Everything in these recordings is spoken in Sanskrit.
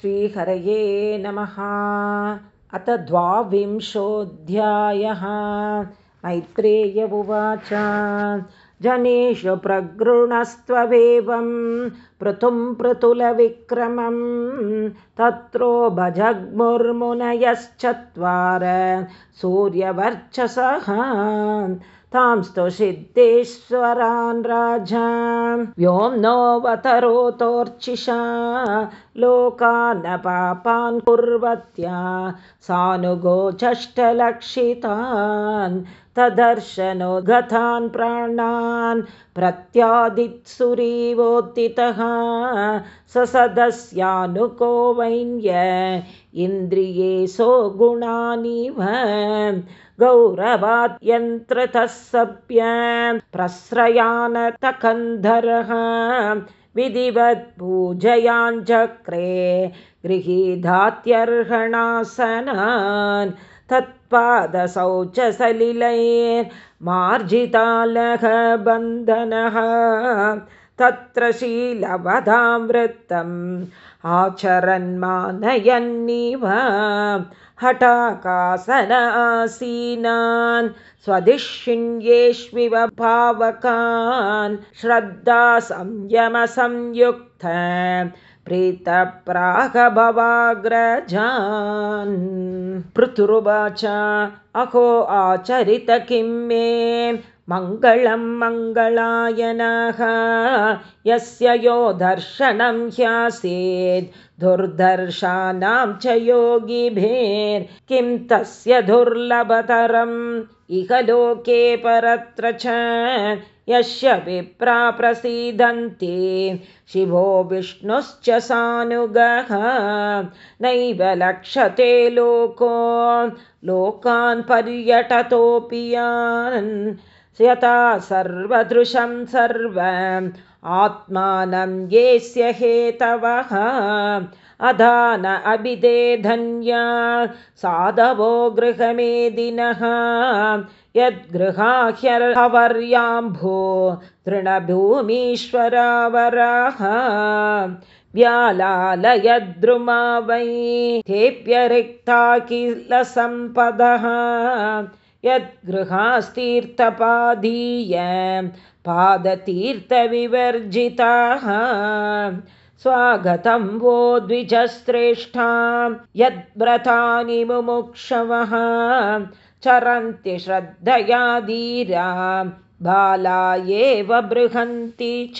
श्रीहरये नमः। अथ द्वाविंशोऽध्यायः। मैत्रेय उवाच। जनेषु प्रगृणस्त्ववेवं पृथुं पृथुलविक्रमं तत्रो भजग्मुर्मुनयश्चत्वार सूर्यवर्चसः तांस्तु सिद्धेश्वरान् राजा। व्योम्नोऽवतरोतोर्चिषा लोकान् पापान् कुर्वत्या सानुगोचष्टलक्षितान् तदर्शनोद्गतान् प्राणान् प्रत्यादित्सुरीवोत्थितः स सदस्यानुको वैन्य इन्द्रिये सो गुणानिव गौरवाद्यन्त्रतः सभ्य प्रस्रयानतकन्धरः विधिवत्पूजयाञ्चक्रे गृहीधात्यर्हणासनान् तत्पादसौ च सलिलैर्मार्जितालः बन्धनः तत्र शीलवधावृत्तम् आचरन्मानयन्निव हठाकासन आसीनान् स्वदिष्यिण्येष्विव पावकान् श्रद्धा संयमसंयुक्त प्रीतप्रागभवाग्रजान्। पृथुरुवाच अहो आचरित किं मे मङ्गलं मङ्गलायनः। यस्य यो दर्शनं ह्यासीत् दुर्दर्शानां च योगिभिर्किं तस्य दुर्लभतरम्? इह लोके परत्र च यस्य विप्रा प्रसीदन्ति। शिवो विष्णुश्च सानुगः नैव लक्षते लोको। लोकान् पर्यटतोऽपि यान् यथा सर्वदृशं सर्वम् आत्मानं येस्य हेतवः अधान अभिदे धन्या साधवो गृहमेदिनः यद्गृहाह्यर्हवर्याम्भो तृणभूमीश्वरावराः। व्यालालयद्रुमा वै तेऽप्यरिक्ता किल सम्पदः यद्गृहास्तीर्थपादीय पादतीर्थविवर्जिताः स्वागतं वो द्विजश्रेष्ठां यद्व्रतानि मुमुक्षवः चरन्ति श्रद्धया धीरा बाला एव बृहन्ति च।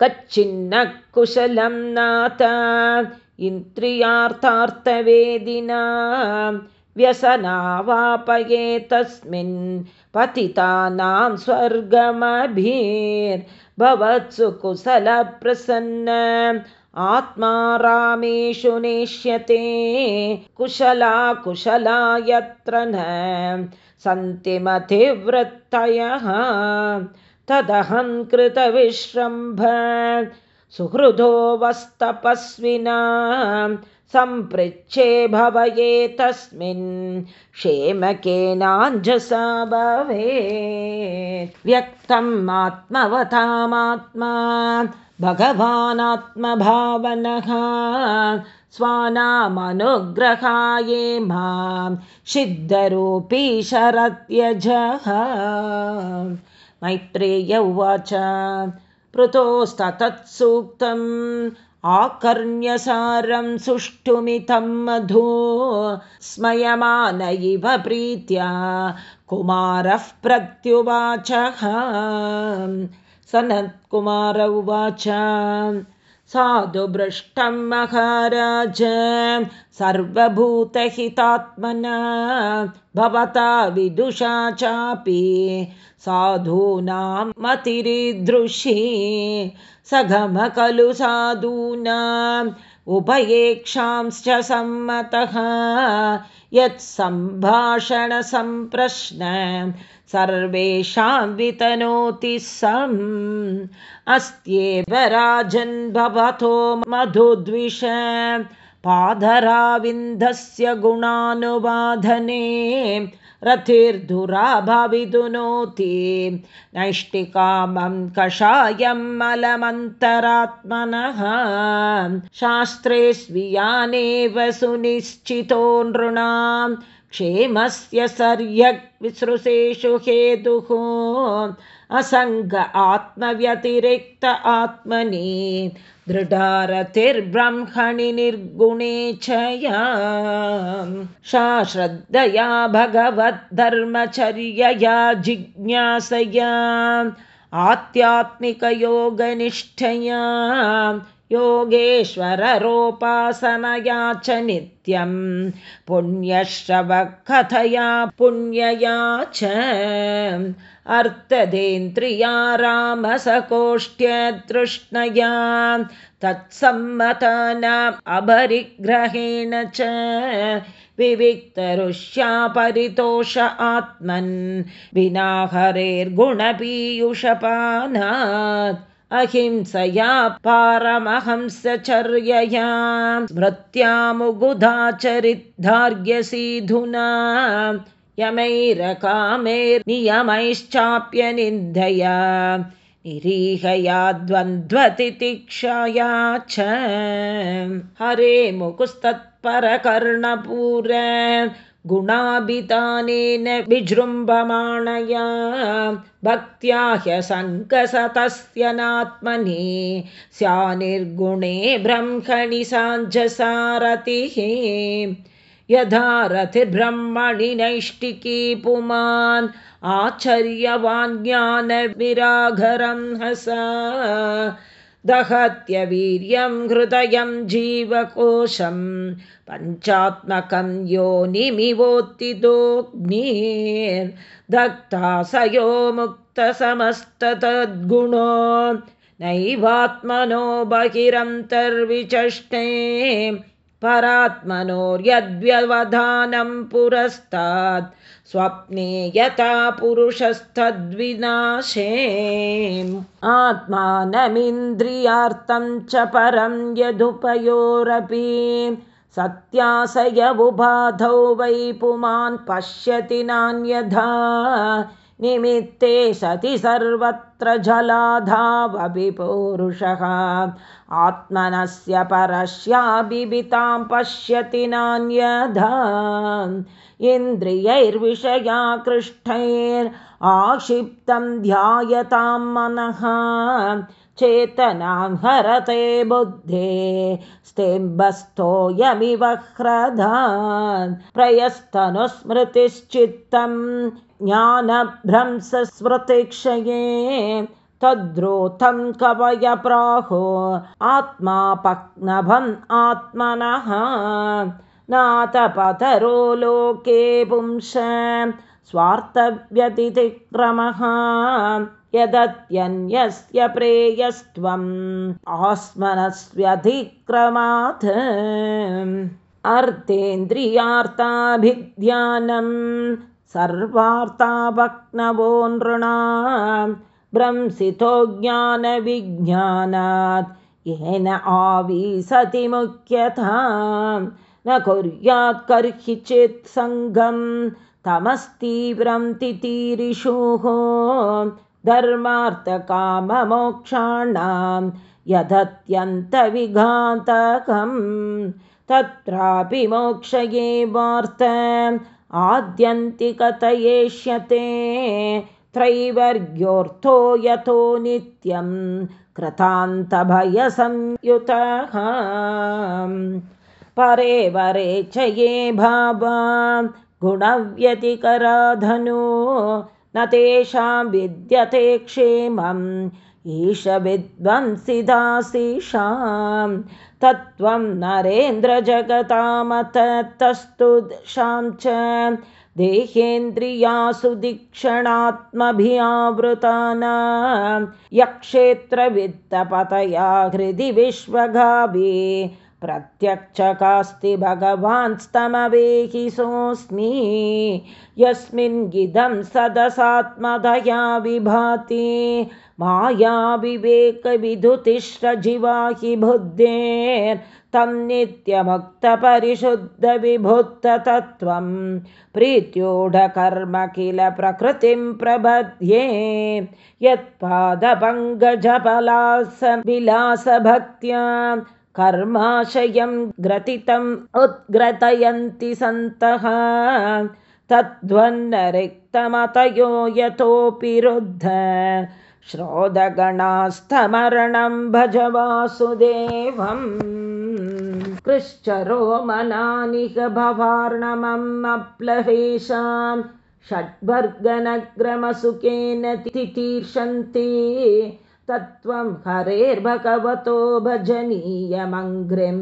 कच्चिन्न कुशलं नाथ इन्द्रियार्थार्थवेदिना व्यसनावापये तस्मिन् पतितानां स्वर्गमभिर्भवत्सु कुशलप्रसन्न आत्मा रामेषु नेष्यते कुशला कुशला यत्र न। सन्ति मतिवृत्तयः तदहं कृतविश्रम्भ। सुहृदो वस्तपस्विना सम्पृच्छे भवये तस्मिन् क्षेमकेनाञ्जसा भवेत् व्यक्तम् आत्मवतामात्मा भगवानात्मभावनः स्वानामनुग्रहाये मां सिद्धरूपी शरत्यजः। मैत्रेय उवाच पृतोस्ततत्सूक्तम् आकर्ण्यसारं सुष्ठुमितं मधु स्मयमान इव प्रीत्या कुमारः प्रत्युवाचः। सनत्कुमार उवाच साधु भृष्टं महाराज। सर्वभूतहितात्मना भवता विदुषा चापि। साधूनां मतिरीदृशी सघम खलु साधूनाम् उभयेक्षांश्च सम्मतः। यत्सम्भाषणसम्प्रश्न सर्वेषां वितनोति सम्। अस्त्येव राजन् भवतो मधुद्विष। पादराविन्दस्य गुणानुवाधने रथिर्धुरा भविदुनोति। नैष्टिकामं कषायं मलमन्तरात्मनः। शास्त्रे स्वीयानेव सुनिश्चितो नृणां क्षेमस्य सर्यग्विसृशेषु हेतुः असङ्ग आत्मव्यतिरिक्त आत्मनि दृढारतिर्ब्रह्मणि निर्गुणे च या श्रद्धया भगवद्धर्मचर्यया जिज्ञासया आध्यात्मिकयोगनिष्ठया योगेश्वररोपासनया च नित्यं पुण्यश्रवकथया पुण्यया च अर्थदेन्द्रिया रामसकोष्ट्यतृष्णया तत्सम्मतानाम् अभरिग्रहेण च विविक्तरुष्या परितोष आत्मन् विना हरेर्गुणपीयुषपानात् अहिंसया पारमहंसचर्यया स्मृत्यामुगुधाचरिद्धार्यसीधुना यमैरकामैर्नियमैश्चाप्यनिन्दया निरीहया द्वन्द्वतितिक्षया च। हरे मुकुस्तत्परकर्णपूर गुणाभितानेन विजृम्भमाणया भक्त्या ह्यसङ्कसतस्य नात्मनि स्यानिर्गुणे ब्रह्मणि साञ्जसारथिः यथा रथिर्ब्रह्मणि नैष्टिकी पुमान् आचर्यवान् ज्ञानविराघरं हसा दहत्यवीर्यं हृदयं जीवकोशं पञ्चात्मकं योनिमिवोत्थितोऽग्निर्दग्धा स यो मुक्तसमस्ततद्गुणो नैवात्मनो बहिरन्तर्विचष्टे परात्मनोर्यद्व्यवधानं पुरस्तात् स्वप्ने यथा पुरुषस्तद्विनाशे आत्मानमिन्द्रियार्थं च परं यदुपयोरपि सत्यासयवुबाधौ वै पुमान् पश्यति नान्यथा निमित्ते सति सर्वत्र जलाधावपि पौरुषः आत्मनस्य परस्याभितां पश्यति नान्यधा इन्द्रियैर्विषयाकृष्टैर् आक्षिप्तं ध्यायतां मनः। चेतनां हरते बुद्धे स्तम्भस्थोऽयमिव ह्रदान्। प्रयस्तनुस्मृतिश्चित्तं ज्ञानभ्रंसस्मृतिक्षये तद्रोथं कवय प्राहो आत्मापक्नभम् आत्मनः नातपतरो लोके पुंस स्वार्थव्यतिक्रमः यदत्यन्यस्य प्रेयस्त्वम् आस्मनस्व्यतिक्रमात् अर्तेन्द्रियार्ताभिध्यानं सर्वार्ताभक्नवो नृणा भ्रंसितो ज्ञानविज्ञानात् येन आविशति मुख्यथा न कुर्यात् कर्हि चेत् सङ्गं तमस्तीव्रं तितीरिषुः धर्मार्थकाममोक्षाणां यदत्यन्तविघातकं तत्रापि मोक्षये वार्त आद्यन्तिकतयेष्यते त्रैवर्ग्योऽर्थो यतो नित्यं कृतान्तभयसंयुतः परे वरे च ये भावा गुणव्यतिकराधनु। न तेषां विद्यते क्षेमम् ईश विद्वंसिदासीषां तत्त्वं नरेन्द्रजगतामतस्तु शां च। देहेन्द्रियासु दीक्षणात्मभियावृतानां। यक्षेत्रवित्तपतया हृदि विश्वगाभि प्रत्यक्षकास्ति भगवान्स्तमवेहि सोऽस्मि। यस्मिन् गिदं सदसात्मदया विभाति। मायाविवेकविधुतिश्रजिवा हि बुद्धेर्तं नित्यमुक्तपरिशुद्धविभुत्ततत्त्वं प्रीत्योढकर्म किल प्रकृतिं प्रबध्ये यत्पादपङ्गजपलासविलासभक्त्या कर्माशयं ग्रथितम् उद्ग्रथयन्ति सन्तः। तद्वन्नरिक्तमतयो यतोऽपि रुद्ध। श्रोदगणास्तमरणं भज वासुदेवम्। कृश्चरो मनानिह भवार्णमम् अप्लवेशां षड्वर्गनग्रमसुखेन तितीर्षन्ति तत्त्वं हरेर्भगवतो भजनीयमङ्घ्रिं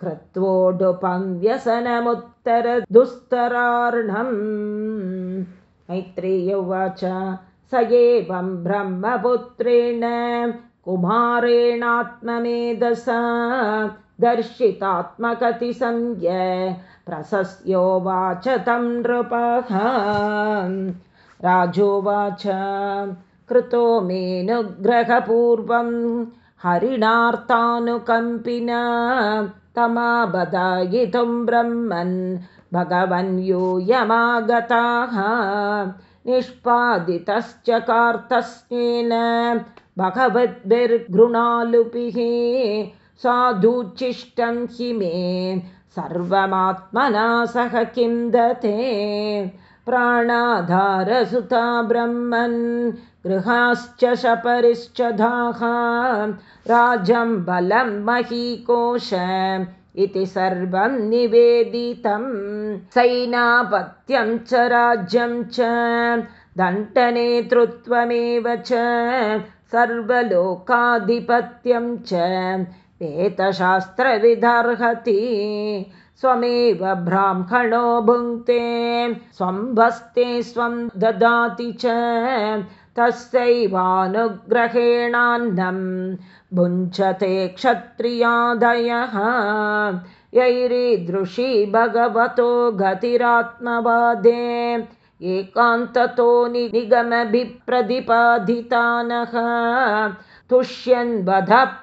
कृत्वोडुपं व्यसनमुत्तरदुस्तरार्णम् मैत्रेय उवाच स एवं ब्रह्मपुत्रेण कुमारेणात्ममेधसा दर्शितात्मकतिसंज्ञ प्रशस्योवाच तं नृपः। राजोवाच कृतो मेऽनुग्रहपूर्वं हरिणार्तानुकम्पिना तमाबदायितुं ब्रह्मन्। भगवन् यूयमागताः निष्पादितश्च कार्तस्येन भगवद्भिर्गृणालुपिः साधुचिष्टं हि मे। सर्वमात्मना सह किं दते प्राणाधारसुता ब्रह्मन् गृहाश्च शपरिश्च दाः राजं बलं महीकोश इति सर्वं निवेदितं। सैनापत्यं च राज्यं च दण्डनेतृत्वमेव च सर्वलोकाधिपत्यं च वेतशास्त्रविदर्हति स्वमेव ब्राह्मणो भुङ्क्ते स्वं भस्ते स्वं ददाति च। तस्यैवानुग्रहेणान्नं भुञ्चते क्षत्रियादयः। यैरीदृशी भगवतो गतिरात्मवादे एकान्ततो निगमभिप्रतिपादितानः। तुष्यन्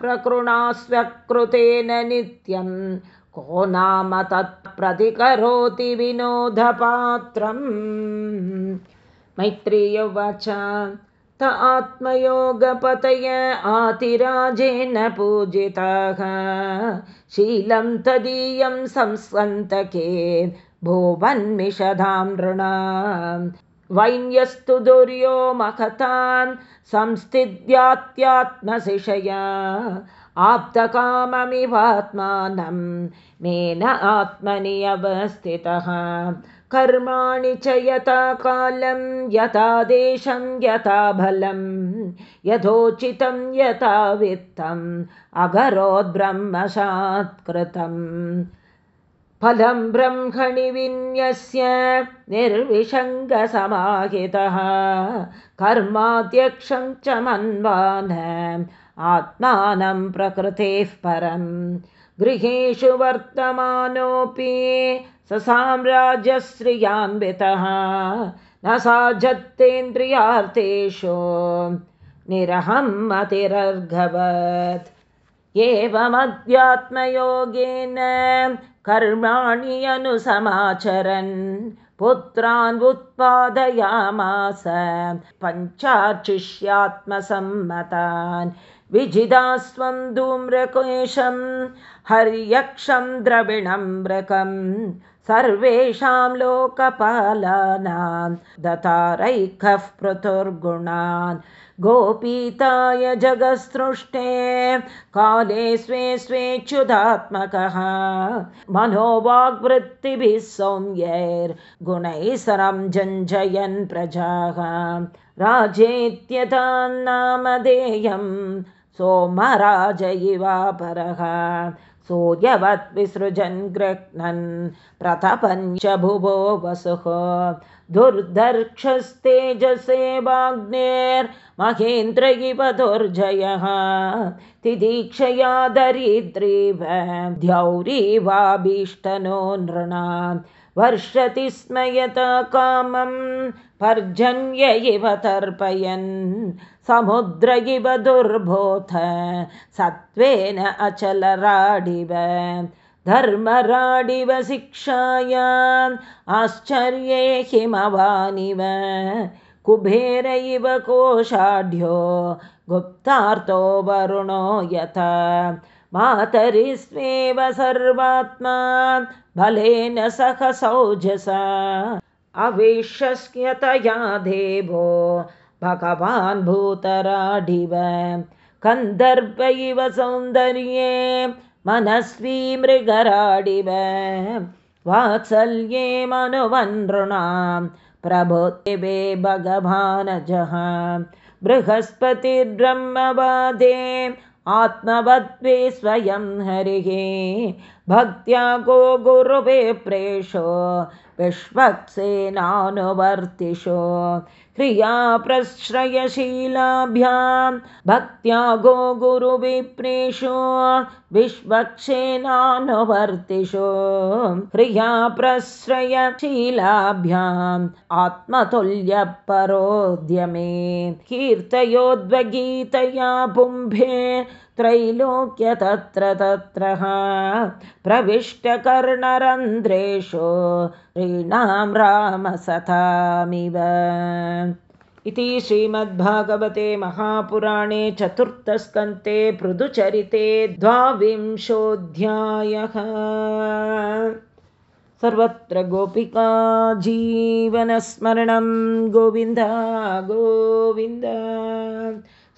प्रकृणास्वकृतेन नित्यं को नाम तत्प्रतिकरोति विनोदपात्रम्? मैत्रेय उवाच त आत्मयोगपतय आतिराजेन पूजिताः। शीलं तदीयं संस्कन्तके भुवन्मिषधां नृणां वैन्यस्तु दुर्यो महतान् संस्थित्यात्मशिषया आप्तकाममिवात्मानं मेन आत्मनि अवस्थितः कर्माणि च यथा कालं यथा देशं यथा बलं यथोचितं यथा वित्तम् अगरोद्ब्रह्मशात्कृतम् फलं ब्रह्मणि विन्यस्य निर्विशङ्गसमाहितः। कर्माध्यक्षं च मन्वान आत्मानं प्रकृतेः परं गृहेषु वर्तमानोऽपि स साम्राज्यश्रियान्वितः न सा जत्तेन्द्रियार्थेषु निरहमतिरर्घवत् एवमध्यात्मयोगेन कर्माणि अनुसमाचरन्। पुत्रान् उत्पादयामास। पञ्चाचिष्यात्मसम्मतान् विजिदास्त्वं धूम्रकेशं हर्यक्षं द्रविणं मृकं सर्वेषां लोकपालानां दतारैकः पृथुर्गुणान्। गोपीताय जगत्सृष्टे काले स्वे स्वेच्छुदात्मकः मनोवाग्वृत्तिभिः सौम्यैर्गुणैः सरं जञ्जयन् प्रजाः। राजेत्यतान्नामधेयं सोमराज इवापरः सूर्यवत् विसृजन् गृह्णन् प्रतपञ्च भुवो वसुः। दुर्धर्क्षस्तेजसे वाग्नेर्महेन्द्र इव दुर्जयः तिदीक्षया दरिद्रीव द्यौरी वाभीष्टनो नृणां। वर्षति स्म यथा कामं पर्जन्य इव तर्पयन् समुद्र इव दुर्बोध सत्त्वेन अचलराडिव धर्मराडिव शिक्षायाम् आश्चर्ये हिमवानिव कुबेर इव कोशाढ्यो गुप्तार्तो वरुणो यथा मातरिस्वेव सर्वात्मा बलेन सह सौजसा अविश्यतया देवो भगवान् भूतराडिव कन्दर्प इव सौन्दर्ये मनस्वी मृगराडिव वात्सल्ये मनुवनृणां। प्रभुतिवे भगवानजः। बृहस्पतिर्ब्रह्मवादे आत्मवद्वे स्वयं हरिः। भक्त्या गो गुरुवे प्रेषो विश्वक्सेनानुवर्तिषु क्रियाप्रश्रयशीलाभ्यां भक्त्या गो गुरुविप्रेषु विश्वक्षेनानुवर्तिषु क्रियाप्रश्रयशीलाभ्याम् आत्मतुल्यपरोद्यमे कीर्तयोद्वगीतया पुम्भे त्रैलोक्य तत्र तत्र प्रविष्टकर्णरन्ध्रेषु ह्रीणां रामसथामिव। इति श्रीमद्भागवते महापुराणे चतुर्थस्कन्ते पृदुचरिते द्वाविंशोऽध्यायः। सर्वत्र गोपिका जीवनस्मरणं गोविन्द गोविन्द